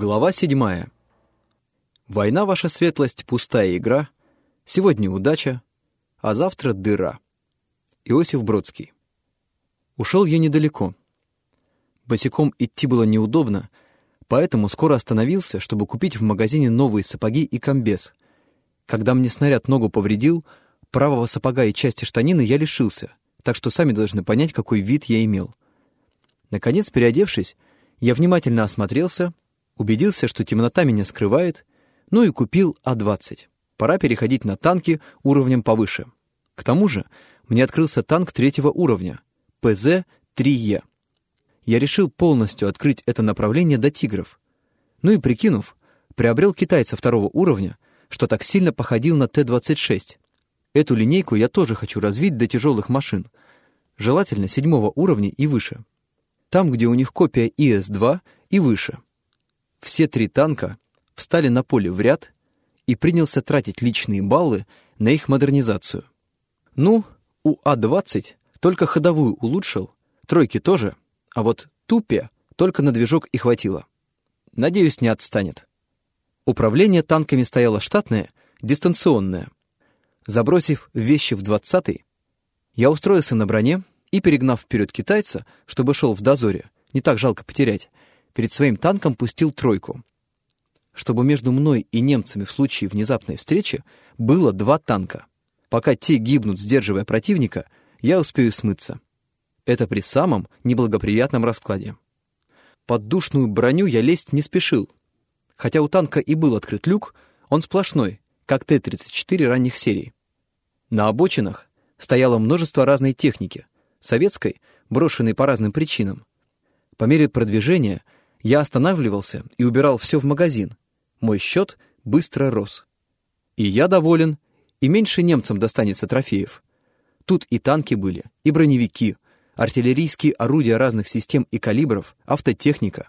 Глава седьмая. Война, ваша светлость, пустая игра. Сегодня удача, а завтра дыра. Иосиф Бродский. Ушел я недалеко. Босиком идти было неудобно, поэтому скоро остановился, чтобы купить в магазине новые сапоги и комбез. Когда мне снаряд ногу повредил, правого сапога и части штанины я лишился, так что сами должны понять, какой вид я имел. Наконец, переодевшись, я внимательно осмотрелся, убедился, что темнота меня скрывает, ну и купил А-20. Пора переходить на танки уровнем повыше. К тому же мне открылся танк третьего уровня, ПЗ-3Е. Я решил полностью открыть это направление до «Тигров». Ну и прикинув, приобрел китайца второго уровня, что так сильно походил на Т-26. Эту линейку я тоже хочу развить до тяжелых машин, желательно седьмого уровня и выше. Там, где у них копия ИС-2 и выше. Все три танка встали на поле в ряд и принялся тратить личные баллы на их модернизацию. Ну, у А-20 только ходовую улучшил, тройки тоже, а вот Тупе только на движок и хватило. Надеюсь, не отстанет. Управление танками стояло штатное, дистанционное. Забросив вещи в двадцатый, я устроился на броне и, перегнав вперед китайца, чтобы шел в дозоре, не так жалко потерять, перед своим танком пустил тройку. Чтобы между мной и немцами в случае внезапной встречи было два танка. Пока те гибнут, сдерживая противника, я успею смыться. Это при самом неблагоприятном раскладе. Под душную броню я лезть не спешил. Хотя у танка и был открыт люк, он сплошной, как Т-34 ранних серий. На обочинах стояло множество разной техники, советской, брошенной по разным причинам. По мере продвижения я останавливался и убирал все в магазин. Мой счет быстро рос. И я доволен, и меньше немцам достанется трофеев. Тут и танки были, и броневики, артиллерийские орудия разных систем и калибров, автотехника.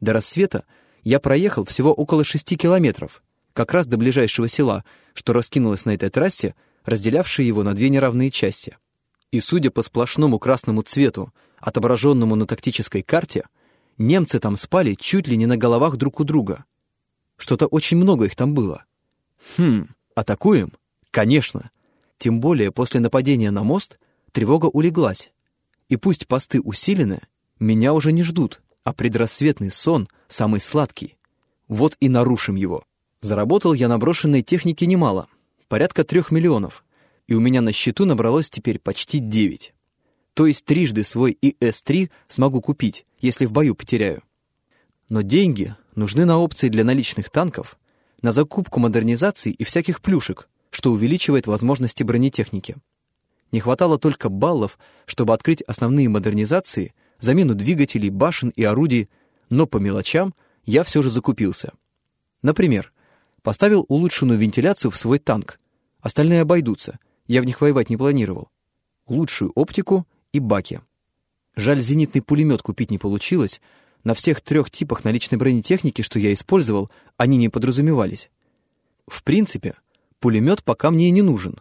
До рассвета я проехал всего около шести километров, как раз до ближайшего села, что раскинулось на этой трассе, разделявшей его на две неравные части. И судя по сплошному красному цвету, отображенному на тактической карте, немцы там спали чуть ли не на головах друг у друга. Что-то очень много их там было. Хм, атакуем? Конечно. Тем более после нападения на мост тревога улеглась. И пусть посты усилены, меня уже не ждут, а предрассветный сон самый сладкий. Вот и нарушим его. Заработал я на брошенной технике немало, порядка трех миллионов, и у меня на счету набралось теперь почти девять. То есть трижды свой ИС-3 смогу купить, если в бою потеряю. Но деньги нужны на опции для наличных танков, на закупку модернизаций и всяких плюшек, что увеличивает возможности бронетехники. Не хватало только баллов, чтобы открыть основные модернизации, замену двигателей, башен и орудий, но по мелочам я все же закупился. Например, поставил улучшенную вентиляцию в свой танк. Остальные обойдутся, я в них воевать не планировал. Лучшую оптику и баки. Жаль, зенитный пулемет купить не получилось. На всех трех типах наличной бронетехники, что я использовал, они не подразумевались. В принципе, пулемет пока мне и не нужен.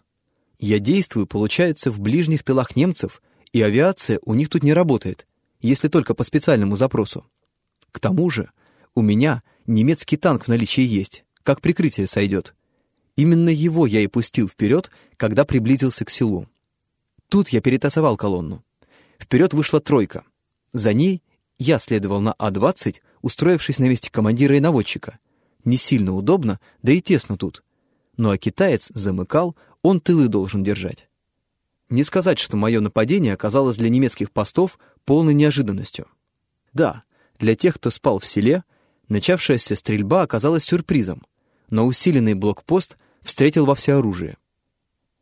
Я действую, получается, в ближних тылах немцев, и авиация у них тут не работает, если только по специальному запросу. К тому же, у меня немецкий танк в наличии есть, как прикрытие сойдет. Именно его я и пустил вперед, когда приблизился к селу. Тут я перетасовал колонну. Вперед вышла тройка. За ней я следовал на А-20, устроившись на месте командира и наводчика. Не сильно удобно, да и тесно тут. Ну а китаец замыкал, он тылы должен держать. Не сказать, что мое нападение оказалось для немецких постов полной неожиданностью. Да, для тех, кто спал в селе, начавшаяся стрельба оказалась сюрпризом, но усиленный блокпост встретил во всеоружие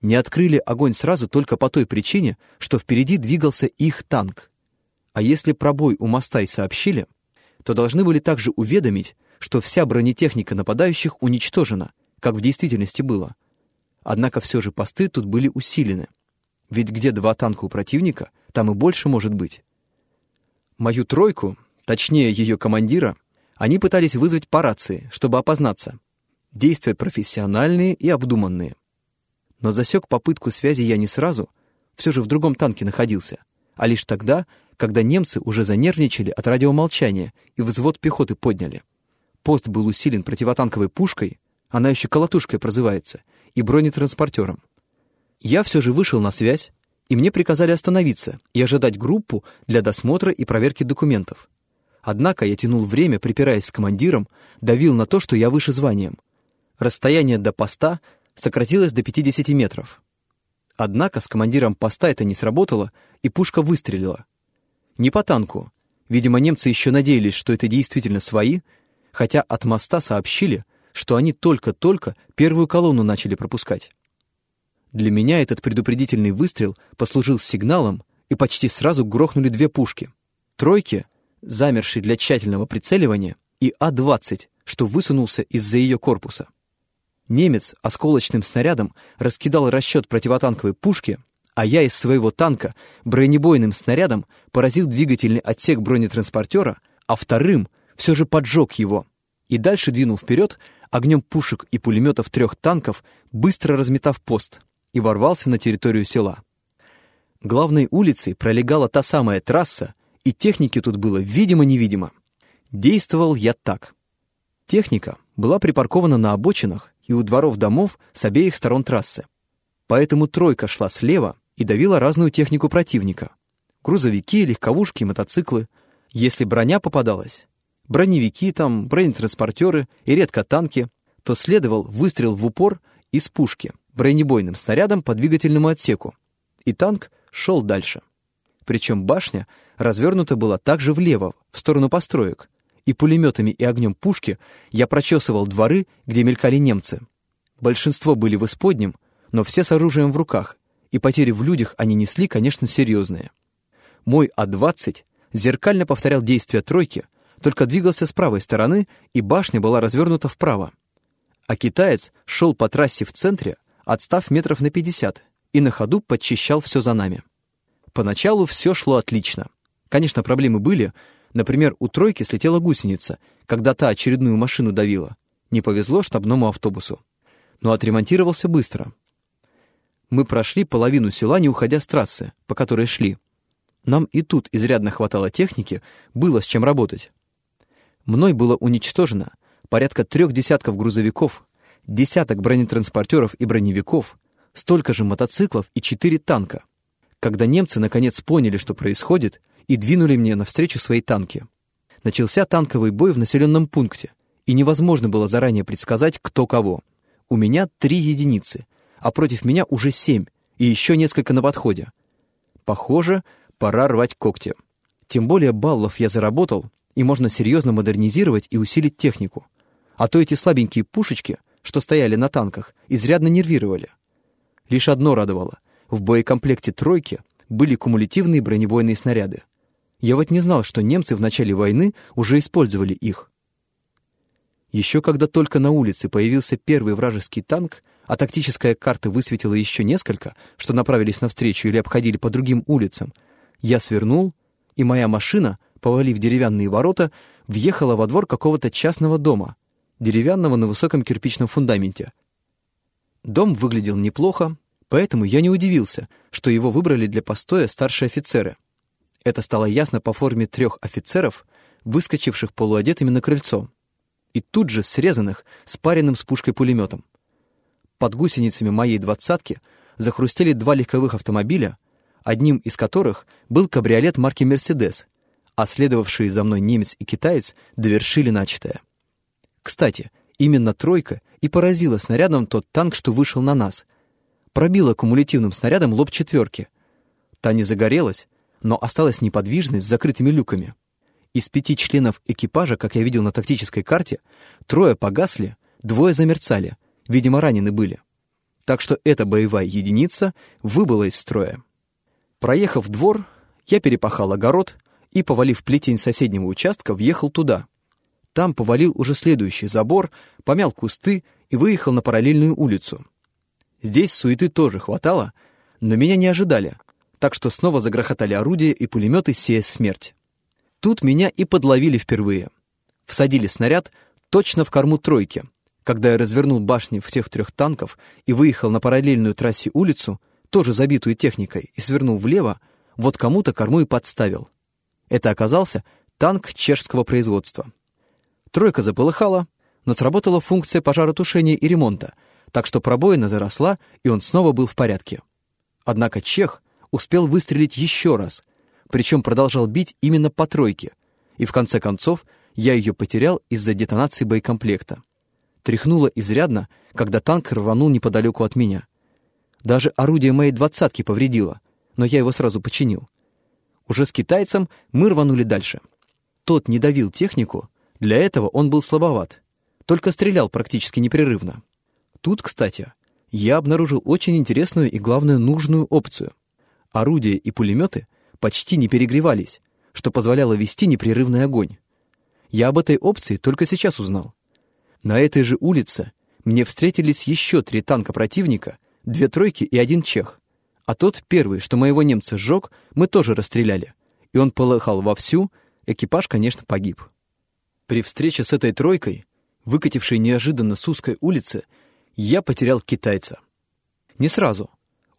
не открыли огонь сразу только по той причине, что впереди двигался их танк. А если пробой у моста и сообщили, то должны были также уведомить, что вся бронетехника нападающих уничтожена, как в действительности было. Однако все же посты тут были усилены. Ведь где два танка у противника, там и больше может быть. Мою тройку, точнее ее командира, они пытались вызвать по рации, чтобы опознаться. Действия профессиональные и обдуманные. Но засек попытку связи я не сразу, все же в другом танке находился, а лишь тогда, когда немцы уже занервничали от радиомолчания и взвод пехоты подняли. Пост был усилен противотанковой пушкой, она еще колотушкой прозывается, и бронетранспортером. Я все же вышел на связь, и мне приказали остановиться и ожидать группу для досмотра и проверки документов. Однако я тянул время, припираясь с командиром, давил на то, что я выше званием. Расстояние до поста сократилось до 50 метров. Однако с командиром поста это не сработало, и пушка выстрелила. Не по танку. Видимо, немцы еще надеялись, что это действительно свои, хотя от моста сообщили, что они только-только первую колонну начали пропускать. Для меня этот предупредительный выстрел послужил сигналом, и почти сразу грохнули две пушки. Тройки, замершие для тщательного прицеливания, и А-20, что высунулся из-за ее корпуса. Немец осколочным снарядом раскидал расчет противотанковой пушки, а я из своего танка бронебойным снарядом поразил двигательный отсек бронетранспортера, а вторым все же поджег его и дальше двинул вперед огнем пушек и пулеметов трех танков, быстро разметав пост, и ворвался на территорию села. Главной улицей пролегала та самая трасса, и техники тут было видимо-невидимо. Действовал я так. Техника была припаркована на обочинах и у дворов домов с обеих сторон трассы. Поэтому тройка шла слева и давила разную технику противника. Грузовики, легковушки, мотоциклы. Если броня попадалась, броневики там, бронетранспортеры и редко танки, то следовал выстрел в упор из пушки бронебойным снарядом по двигательному отсеку, и танк шел дальше. Причем башня развернута была также влево, в сторону построек, и пулеметами и огнем пушки я прочесывал дворы, где мелькали немцы. Большинство были в исподнем, но все с оружием в руках, и потери в людях они несли, конечно, серьезные. Мой А-20 зеркально повторял действия тройки — только двигался с правой стороны, и башня была развернута вправо. А китаец шел по трассе в центре, отстав метров на 50, и на ходу подчищал все за нами. Поначалу все шло отлично. Конечно, проблемы были. Например, у тройки слетела гусеница, когда та очередную машину давила. Не повезло штабному автобусу. Но отремонтировался быстро. Мы прошли половину села, не уходя с трассы, по которой шли. Нам и тут изрядно хватало техники, было с чем работать. Мной было уничтожено порядка трех десятков грузовиков, десяток бронетранспортеров и броневиков, столько же мотоциклов и четыре танка. Когда немцы наконец поняли, что происходит, и двинули мне навстречу свои танки. Начался танковый бой в населенном пункте, и невозможно было заранее предсказать, кто кого. У меня три единицы, а против меня уже семь, и еще несколько на подходе. Похоже, пора рвать когти. Тем более баллов я заработал, и можно серьезно модернизировать и усилить технику. А то эти слабенькие пушечки, что стояли на танках, изрядно нервировали. Лишь одно радовало. В боекомплекте «тройки» были кумулятивные бронебойные снаряды. Я вот не знал, что немцы в начале войны уже использовали их. Еще когда только на улице появился первый вражеский танк, а тактическая карта высветила еще несколько, что направились навстречу или обходили по другим улицам, я свернул, и моя машина — повалив деревянные ворота, въехала во двор какого-то частного дома, деревянного на высоком кирпичном фундаменте. Дом выглядел неплохо, поэтому я не удивился, что его выбрали для постоя старшие офицеры. Это стало ясно по форме трех офицеров, выскочивших полуодетыми на крыльцо, и тут же срезанных спаренным с пушкой-пулеметом. Под гусеницами моей двадцатки захрустели два легковых автомобиля, одним из которых был кабриолет марки «Мерседес», а следовавшие за мной немец и китаец довершили начатое. Кстати, именно «тройка» и поразила снарядом тот танк, что вышел на нас. Пробила кумулятивным снарядом лоб четверки. Та не загорелась, но осталась неподвижной с закрытыми люками. Из пяти членов экипажа, как я видел на тактической карте, трое погасли, двое замерцали, видимо, ранены были. Так что эта боевая единица выбыла из строя. Проехав двор, я перепахал огород, и, повалив плетень соседнего участка, въехал туда. Там повалил уже следующий забор, помял кусты и выехал на параллельную улицу. Здесь суеты тоже хватало, но меня не ожидали, так что снова загрохотали орудия и пулеметы, сея смерть. Тут меня и подловили впервые. Всадили снаряд точно в корму тройки. Когда я развернул башни тех трех танков и выехал на параллельную трассе улицу, тоже забитую техникой, и свернул влево, вот кому-то корму и подставил. Это оказался танк чешского производства. Тройка заполыхала, но сработала функция пожаротушения и ремонта, так что пробоина заросла, и он снова был в порядке. Однако чех успел выстрелить еще раз, причем продолжал бить именно по тройке, и в конце концов я ее потерял из-за детонации боекомплекта. Тряхнуло изрядно, когда танк рванул неподалеку от меня. Даже орудие моей двадцатки повредило, но я его сразу починил. Уже с китайцем мы рванули дальше. Тот не давил технику, для этого он был слабоват, только стрелял практически непрерывно. Тут, кстати, я обнаружил очень интересную и, главное, нужную опцию. Орудия и пулеметы почти не перегревались, что позволяло вести непрерывный огонь. Я об этой опции только сейчас узнал. На этой же улице мне встретились еще три танка противника, две тройки и один чех. А тот первый, что моего немца сжег, мы тоже расстреляли. И он полыхал вовсю, экипаж, конечно, погиб. При встрече с этой тройкой, выкатившей неожиданно с узкой улицы, я потерял китайца. Не сразу.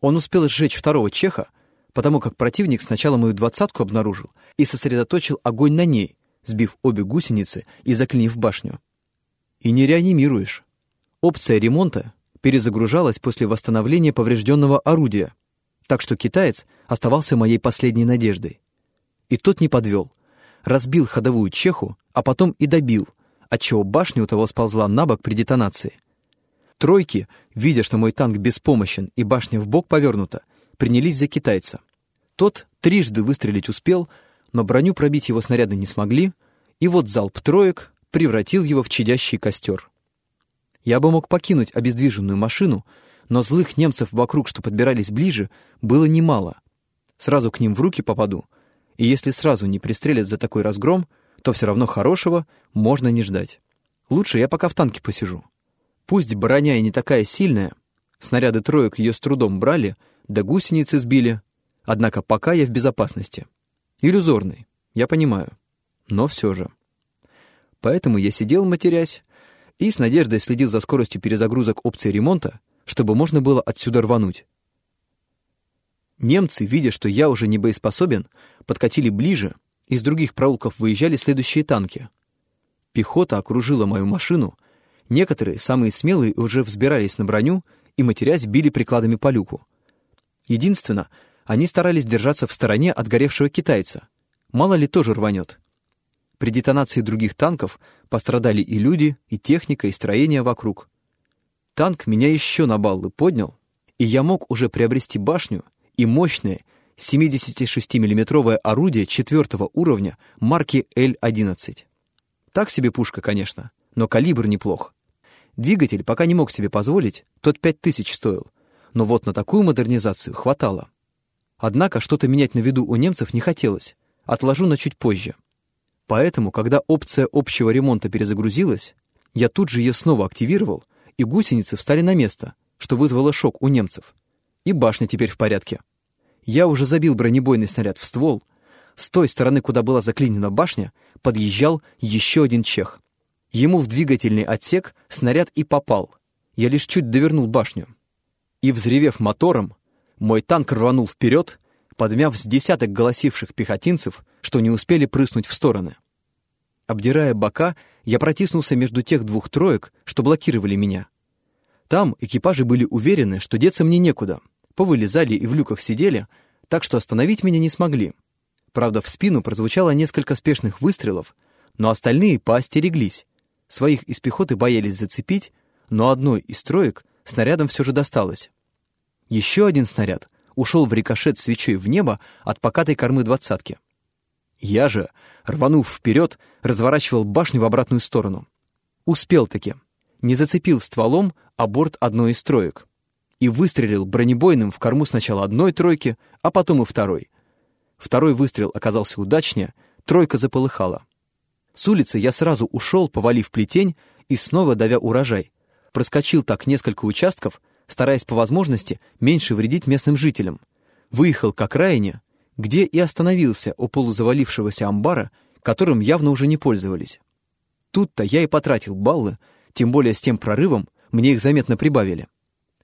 Он успел сжечь второго чеха, потому как противник сначала мою двадцатку обнаружил и сосредоточил огонь на ней, сбив обе гусеницы и заклинив башню. И не реанимируешь. Опция ремонта перезагружалась после восстановления поврежденного орудия, так что китаец оставался моей последней надеждой. И тот не подвел. Разбил ходовую чеху, а потом и добил, отчего башня у того сползла на бок при детонации. Тройки, видя, что мой танк беспомощен и башня в бок повернута, принялись за китайца. Тот трижды выстрелить успел, но броню пробить его снаряды не смогли, и вот залп троек превратил его в чадящий костер. Я бы мог покинуть обездвиженную машину, но злых немцев вокруг, что подбирались ближе, было немало. Сразу к ним в руки попаду, и если сразу не пристрелят за такой разгром, то все равно хорошего можно не ждать. Лучше я пока в танке посижу. Пусть броня и не такая сильная, снаряды троек ее с трудом брали, да гусеницы сбили, однако пока я в безопасности. Иллюзорный, я понимаю, но все же. Поэтому я сидел, матерясь, и с надеждой следил за скоростью перезагрузок опции ремонта, чтобы можно было отсюда рвануть. Немцы, видя, что я уже не боеспособен, подкатили ближе, из других проулков выезжали следующие танки. Пехота окружила мою машину — Некоторые, самые смелые, уже взбирались на броню и, матерясь, били прикладами по люку. Единственно, они старались держаться в стороне от горевшего китайца. Мало ли тоже рванет. При детонации других танков пострадали и люди, и техника, и строение вокруг. Танк меня еще на баллы поднял, и я мог уже приобрести башню и мощное 76 миллиметровое орудие четвертого уровня марки Л-11. Так себе пушка, конечно, но калибр неплох. Двигатель пока не мог себе позволить, тот пять тысяч стоил, но вот на такую модернизацию хватало. Однако что-то менять на виду у немцев не хотелось, отложу на чуть позже. Поэтому, когда опция общего ремонта перезагрузилась, я тут же ее снова активировал, и гусеницы встали на место, что вызвало шок у немцев. И башня теперь в порядке. Я уже забил бронебойный снаряд в ствол. С той стороны, куда была заклинена башня, подъезжал еще один чех. Ему в двигательный отсек снаряд и попал. Я лишь чуть довернул башню. И, взревев мотором, мой танк рванул вперед, подмяв с десяток голосивших пехотинцев, что не успели прыснуть в стороны. Обдирая бока, я протиснулся между тех двух троек, что блокировали меня. Там экипажи были уверены, что деться мне некуда. Повылезали и в люках сидели, так что остановить меня не смогли. Правда, в спину прозвучало несколько спешных выстрелов, но остальные поостереглись, Своих из пехоты боялись зацепить, но одной из троек снарядом все же досталось. Еще один снаряд ушел в рикошет свечой в небо от покатой кормы двадцатки. Я же, рванув вперед, разворачивал башню в обратную сторону. Успел-таки. Не зацепил стволом, а борт одной из троек. И выстрелил бронебойным в корму сначала одной тройки, а потом и второй. Второй выстрел оказался удачнее, тройка заполыхала. С улицы я сразу ушел, повалив плетень и снова давя урожай. Проскочил так несколько участков, стараясь по возможности меньше вредить местным жителям. Выехал к окраине, где и остановился у полузавалившегося амбара, которым явно уже не пользовались. Тут-то я и потратил баллы, тем более с тем прорывом мне их заметно прибавили.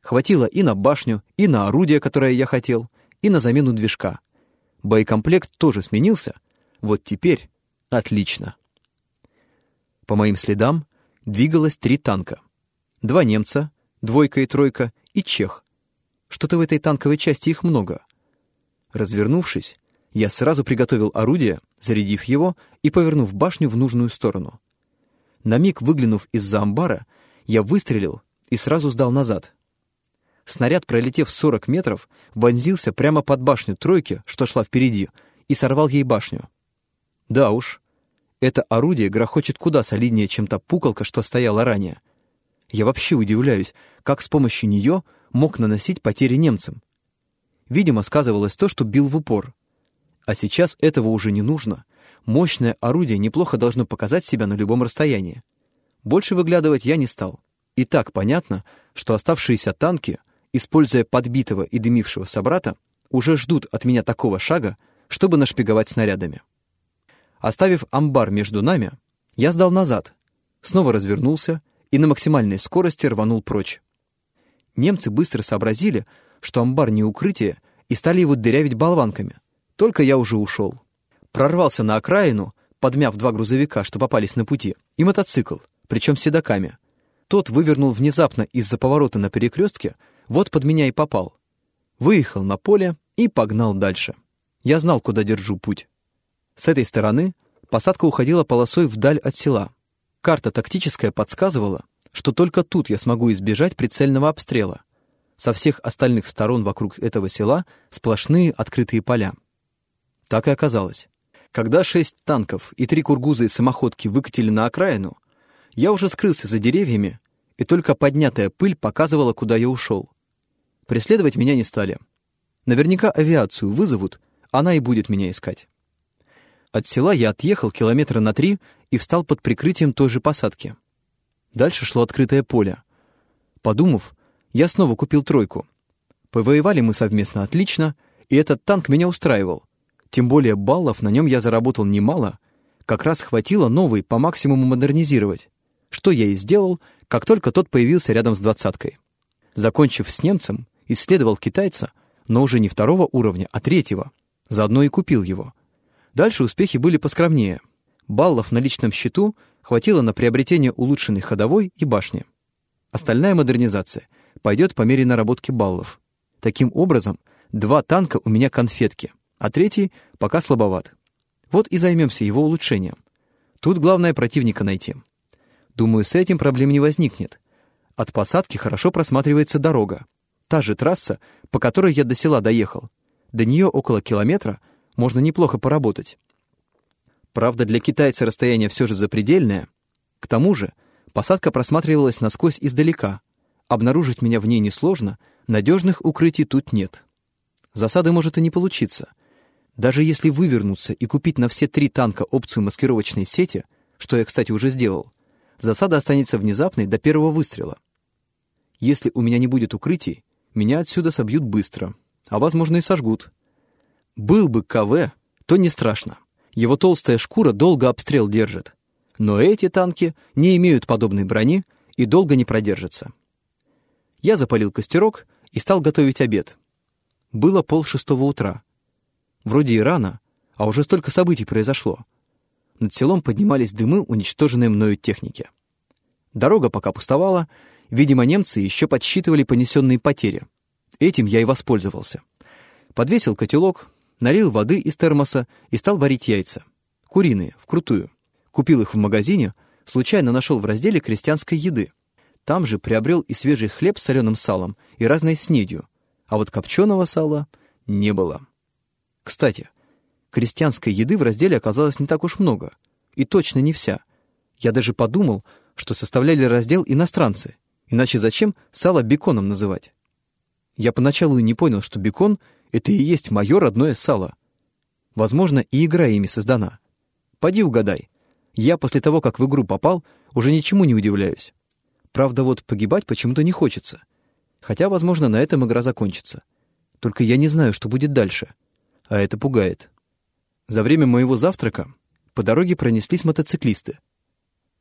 Хватило и на башню, и на орудие, которое я хотел, и на замену движка. Боекомплект тоже сменился. Вот теперь отлично. По моим следам двигалось три танка. Два немца, двойка и тройка, и чех. Что-то в этой танковой части их много. Развернувшись, я сразу приготовил орудие, зарядив его и повернув башню в нужную сторону. На миг выглянув из-за амбара, я выстрелил и сразу сдал назад. Снаряд, пролетев 40 метров, вонзился прямо под башню тройки, что шла впереди, и сорвал ей башню. Да уж, это орудие грохочет куда солиднее, чем та пукалка, что стояла ранее. Я вообще удивляюсь, как с помощью нее мог наносить потери немцам. Видимо, сказывалось то, что бил в упор. А сейчас этого уже не нужно. Мощное орудие неплохо должно показать себя на любом расстоянии. Больше выглядывать я не стал. И так понятно, что оставшиеся танки, используя подбитого и дымившего собрата, уже ждут от меня такого шага, чтобы нашпиговать снарядами. Оставив амбар между нами, я сдал назад, снова развернулся и на максимальной скорости рванул прочь. Немцы быстро сообразили, что амбар не укрытие, и стали его дырявить болванками. Только я уже ушел. Прорвался на окраину, подмяв два грузовика, что попались на пути, и мотоцикл, причем с седоками. Тот вывернул внезапно из-за поворота на перекрестке, вот под меня и попал. Выехал на поле и погнал дальше. Я знал, куда держу путь. С этой стороны посадка уходила полосой вдаль от села. Карта тактическая подсказывала, что только тут я смогу избежать прицельного обстрела. Со всех остальных сторон вокруг этого села сплошные открытые поля. Так и оказалось. Когда шесть танков и три кургуза и самоходки выкатили на окраину, я уже скрылся за деревьями, и только поднятая пыль показывала, куда я ушел. Преследовать меня не стали. Наверняка авиацию вызовут, она и будет меня искать. От села я отъехал километра на три и встал под прикрытием той же посадки. Дальше шло открытое поле. Подумав, я снова купил тройку. Повоевали мы совместно отлично, и этот танк меня устраивал. Тем более баллов на нем я заработал немало, как раз хватило новый по максимуму модернизировать, что я и сделал, как только тот появился рядом с двадцаткой. Закончив с немцем, исследовал китайца, но уже не второго уровня, а третьего. Заодно и купил его. Дальше успехи были поскромнее. Баллов на личном счету хватило на приобретение улучшенной ходовой и башни. Остальная модернизация пойдет по мере наработки баллов. Таким образом, два танка у меня конфетки, а третий пока слабоват. Вот и займемся его улучшением. Тут главное противника найти. Думаю, с этим проблем не возникнет. От посадки хорошо просматривается дорога. Та же трасса, по которой я до села доехал. До нее около километра — можно неплохо поработать. Правда, для китайца расстояние все же запредельное. К тому же, посадка просматривалась насквозь издалека. Обнаружить меня в ней несложно, надежных укрытий тут нет. Засады может и не получиться. Даже если вывернуться и купить на все три танка опцию маскировочной сети, что я, кстати, уже сделал, засада останется внезапной до первого выстрела. Если у меня не будет укрытий, меня отсюда собьют быстро, а, возможно, и сожгут. Был бы КВ, то не страшно. Его толстая шкура долго обстрел держит. Но эти танки не имеют подобной брони и долго не продержатся. Я запалил костерок и стал готовить обед. Было полшестого утра. Вроде и рано, а уже столько событий произошло. Над селом поднимались дымы уничтоженной мною техники. Дорога пока пустовала, видимо, немцы еще подсчитывали понесенные потери. Этим я и воспользовался. Подвесил котелок, налил воды из термоса и стал варить яйца. Куриные, вкрутую. Купил их в магазине, случайно нашел в разделе крестьянской еды. Там же приобрел и свежий хлеб с соленым салом, и разной снедью, а вот копченого сала не было. Кстати, крестьянской еды в разделе оказалось не так уж много, и точно не вся. Я даже подумал, что составляли раздел иностранцы, иначе зачем сало беконом называть? Я поначалу и не понял, что бекон — это и есть мое родное сало. Возможно, и игра ими создана. Поди угадай. Я после того, как в игру попал, уже ничему не удивляюсь. Правда, вот погибать почему-то не хочется. Хотя, возможно, на этом игра закончится. Только я не знаю, что будет дальше. А это пугает. За время моего завтрака по дороге пронеслись мотоциклисты.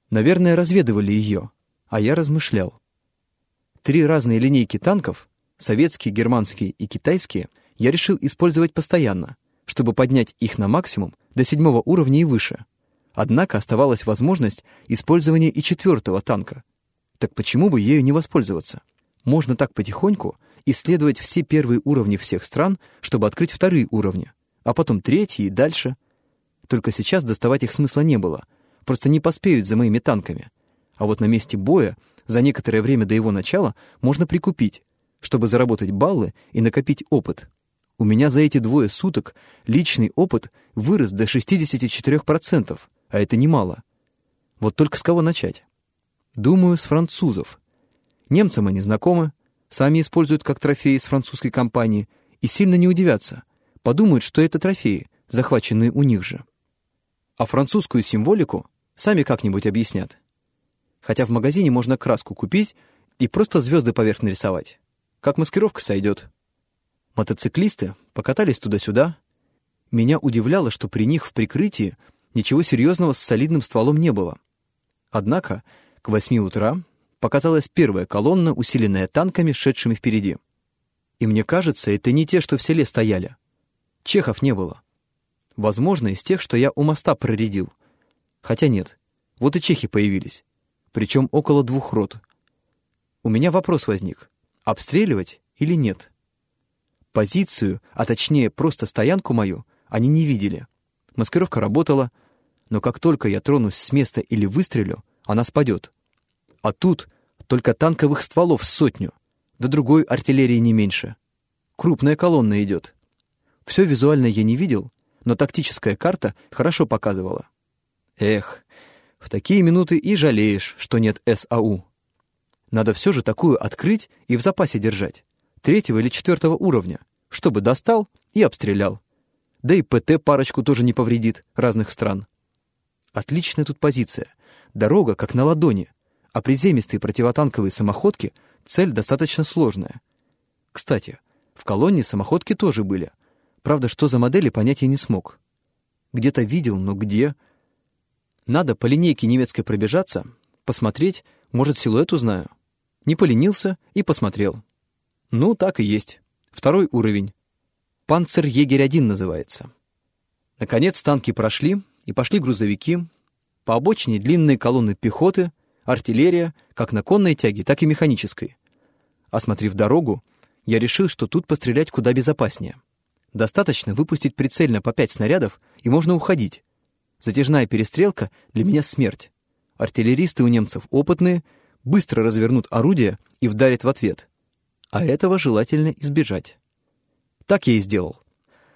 Наверное, разведывали ее, а я размышлял. Три разные линейки танков, советские, германские и китайские — я решил использовать постоянно, чтобы поднять их на максимум до седьмого уровня и выше. Однако оставалась возможность использования и четвертого танка. Так почему бы ею не воспользоваться? Можно так потихоньку исследовать все первые уровни всех стран, чтобы открыть вторые уровни, а потом третьи и дальше. Только сейчас доставать их смысла не было. Просто не поспеют за моими танками. А вот на месте боя, за некоторое время до его начала, можно прикупить, чтобы заработать баллы и накопить опыт. У меня за эти двое суток личный опыт вырос до 64%, а это немало. Вот только с кого начать? Думаю, с французов. Немцам они знакомы, сами используют как трофеи с французской компании и сильно не удивятся. Подумают, что это трофеи, захваченные у них же. А французскую символику сами как-нибудь объяснят. Хотя в магазине можно краску купить и просто звезды поверх нарисовать. Как маскировка сойдет. Мотоциклисты покатались туда-сюда. Меня удивляло, что при них в прикрытии ничего серьезного с солидным стволом не было. Однако к восьми утра показалась первая колонна, усиленная танками, шедшими впереди. И мне кажется, это не те, что в селе стояли. Чехов не было. Возможно, из тех, что я у моста проредил. Хотя нет, вот и чехи появились. Причем около двух рот. У меня вопрос возник. Обстреливать или нет? Позицию, а точнее просто стоянку мою, они не видели. Маскировка работала, но как только я тронусь с места или выстрелю, она спадет. А тут только танковых стволов сотню, да другой артиллерии не меньше. Крупная колонна идет. Все визуально я не видел, но тактическая карта хорошо показывала. Эх, в такие минуты и жалеешь, что нет САУ. Надо все же такую открыть и в запасе держать. Третьего или четвертого уровня, чтобы достал и обстрелял. Да и ПТ парочку тоже не повредит, разных стран. Отличная тут позиция. Дорога как на ладони а приземистые противотанковые самоходки — цель достаточно сложная. Кстати, в колонне самоходки тоже были. Правда, что за модели, понять я не смог. Где-то видел, но где? Надо по линейке немецкой пробежаться, посмотреть, может, силуэт узнаю. Не поленился и посмотрел. Ну, так и есть. Второй уровень. «Панцер-Егерь-1» называется. Наконец танки прошли, и пошли грузовики. По обочине длинные колонны пехоты — артиллерия, как на конной тяге, так и механической. Осмотрев дорогу, я решил, что тут пострелять куда безопаснее. Достаточно выпустить прицельно по пять снарядов, и можно уходить. Затяжная перестрелка для меня смерть. Артиллеристы у немцев опытные, быстро развернут орудие и вдарят в ответ. А этого желательно избежать. Так я и сделал.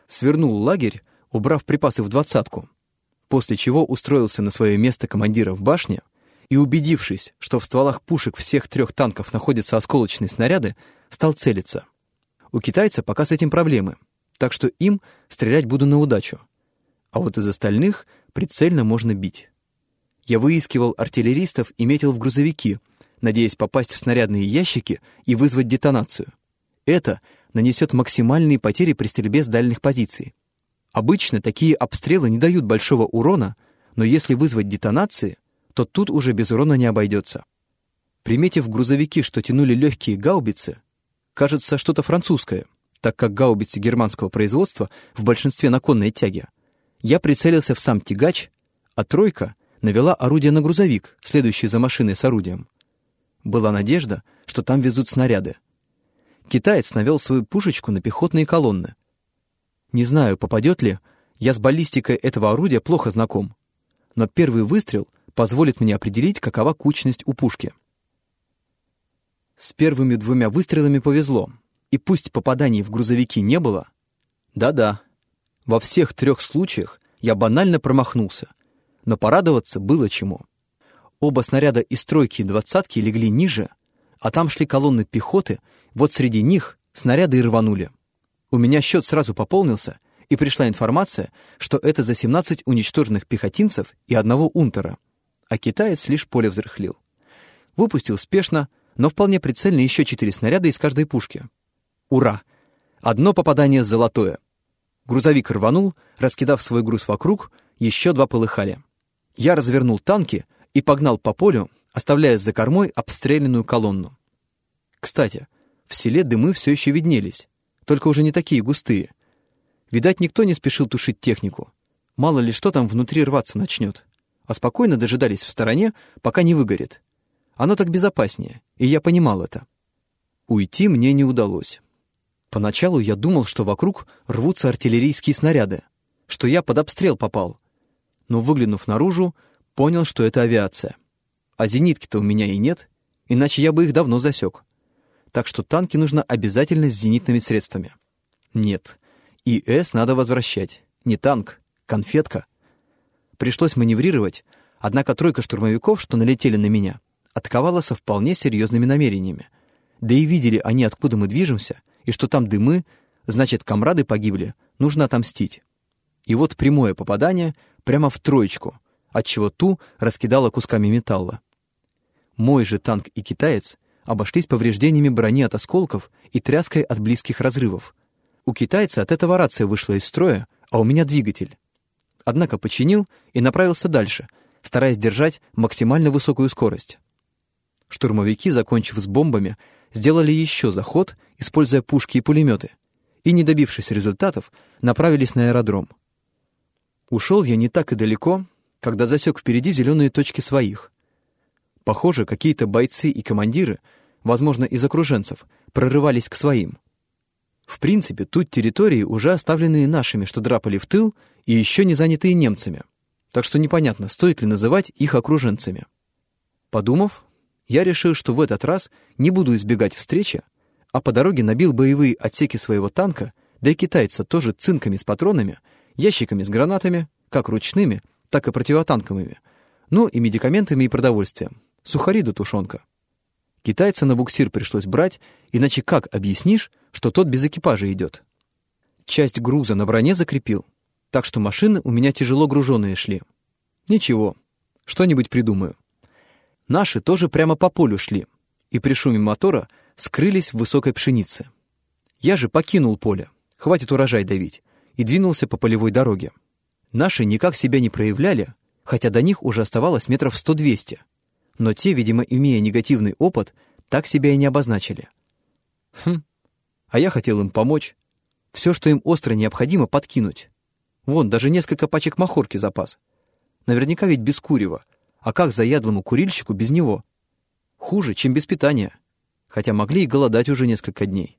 Свернул лагерь, убрав припасы в двадцатку, после чего устроился на свое место командира в башне, и, убедившись, что в стволах пушек всех трех танков находятся осколочные снаряды, стал целиться. У китайца пока с этим проблемы, так что им стрелять буду на удачу. А вот из остальных прицельно можно бить. Я выискивал артиллеристов и метил в грузовики, надеясь попасть в снарядные ящики и вызвать детонацию. Это нанесет максимальные потери при стрельбе с дальних позиций. Обычно такие обстрелы не дают большого урона, но если вызвать детонации — то тут уже без урона не обойдется. Приметив грузовики, что тянули легкие гаубицы, кажется, что-то французское, так как гаубицы германского производства в большинстве на конной тяге, я прицелился в сам тягач, а тройка навела орудие на грузовик, следующий за машиной с орудием. Была надежда, что там везут снаряды. Китаец навел свою пушечку на пехотные колонны. Не знаю, попадет ли, я с баллистикой этого орудия плохо знаком, но первый выстрел позволит мне определить, какова кучность у пушки. С первыми двумя выстрелами повезло, и пусть попаданий в грузовики не было, да-да, во всех трех случаях я банально промахнулся, но порадоваться было чему. Оба снаряда из тройки и двадцатки легли ниже, а там шли колонны пехоты, вот среди них снаряды и рванули. У меня счет сразу пополнился, и пришла информация, что это за 17 уничтоженных пехотинцев и одного унтера — а китаец лишь поле взрыхлил. Выпустил спешно, но вполне прицельно еще четыре снаряда из каждой пушки. Ура! Одно попадание золотое. Грузовик рванул, раскидав свой груз вокруг, еще два полыхали. Я развернул танки и погнал по полю, оставляя за кормой обстрелянную колонну. Кстати, в селе дымы все еще виднелись, только уже не такие густые. Видать, никто не спешил тушить технику. Мало ли что там внутри рваться начнет. а спокойно дожидались в стороне, пока не выгорит. Оно так безопаснее, и я понимал это. Уйти мне не удалось. Поначалу я думал, что вокруг рвутся артиллерийские снаряды, что я под обстрел попал. Но, выглянув наружу, понял, что это авиация. А зенитки-то у меня и нет, иначе я бы их давно засек. Так что танки нужно обязательно с зенитными средствами. Нет, ИС надо возвращать. Не танк, конфетка. Пришлось маневрировать, однако тройка штурмовиков, что налетели на меня, атаковала со вполне серьезными намерениями. Да и видели они, откуда мы движемся, и что там дымы, значит, комрады погибли, нужно отомстить. И вот прямое попадание прямо в троечку, отчего ту раскидала кусками металла. Мой же танк и китаец обошлись повреждениями брони от осколков и тряской от близких разрывов. У китайца от этого рация вышла из строя, а у меня двигатель. Однако починил и направился дальше, стараясь держать максимально высокую скорость. Штурмовики, закончив с бомбами, сделали еще заход, используя пушки и пулеметы, и, не добившись результатов, направились на аэродром. Ушел я не так и далеко, когда засек впереди зеленые точки своих. Похоже, какие-то бойцы и командиры, возможно, из окруженцев, прорывались к своим. В принципе, тут территории, уже оставленные нашими, что драпали в тыл, и еще не занятые немцами. Так что непонятно, стоит ли называть их окруженцами. Подумав, я решил, что в этот раз не буду избегать встречи, а по дороге набил боевые отсеки своего танка, да и китайца тоже цинками с патронами, ящиками с гранатами, как ручными, так и противотанковыми, ну и медикаментами и продовольствием, сухари да тушенка. Китайца на буксир пришлось брать, иначе как объяснишь, что тот без экипажа идет? Часть груза на броне закрепил, так что машины у меня тяжело груженные шли. Ничего, что-нибудь придумаю. Наши тоже прямо по полю шли, и при шуме мотора скрылись в высокой пшенице. Я же покинул поле, хватит урожай давить, и двинулся по полевой дороге. Наши никак себя не проявляли, хотя до них уже оставалось метров сто-двести. Но те, видимо, имея негативный опыт, так себя и не обозначили. Хм, а я хотел им помочь. Все, что им остро необходимо, подкинуть. Вон, даже несколько пачек махорки запас. Наверняка ведь без курева, а как заядлому курильщику без него? Хуже, чем без питания. Хотя могли и голодать уже несколько дней.